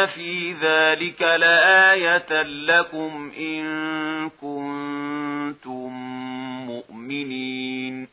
إن في ذلك لآية لكم إن كنتم مؤمنين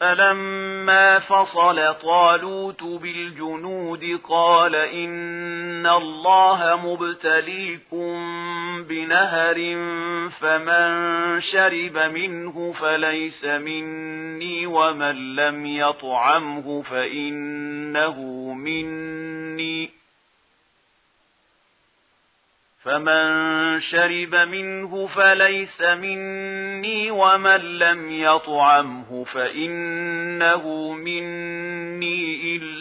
فلما فصل طالوت بالجنود قال إن الله مبتليكم بِنَهَرٍ بنهر فمن شرب منه فليس مني ومن لم يطعمه فإنه مني. فمن شرب منه فليس مني ومن لم يطعمه فإنه مني.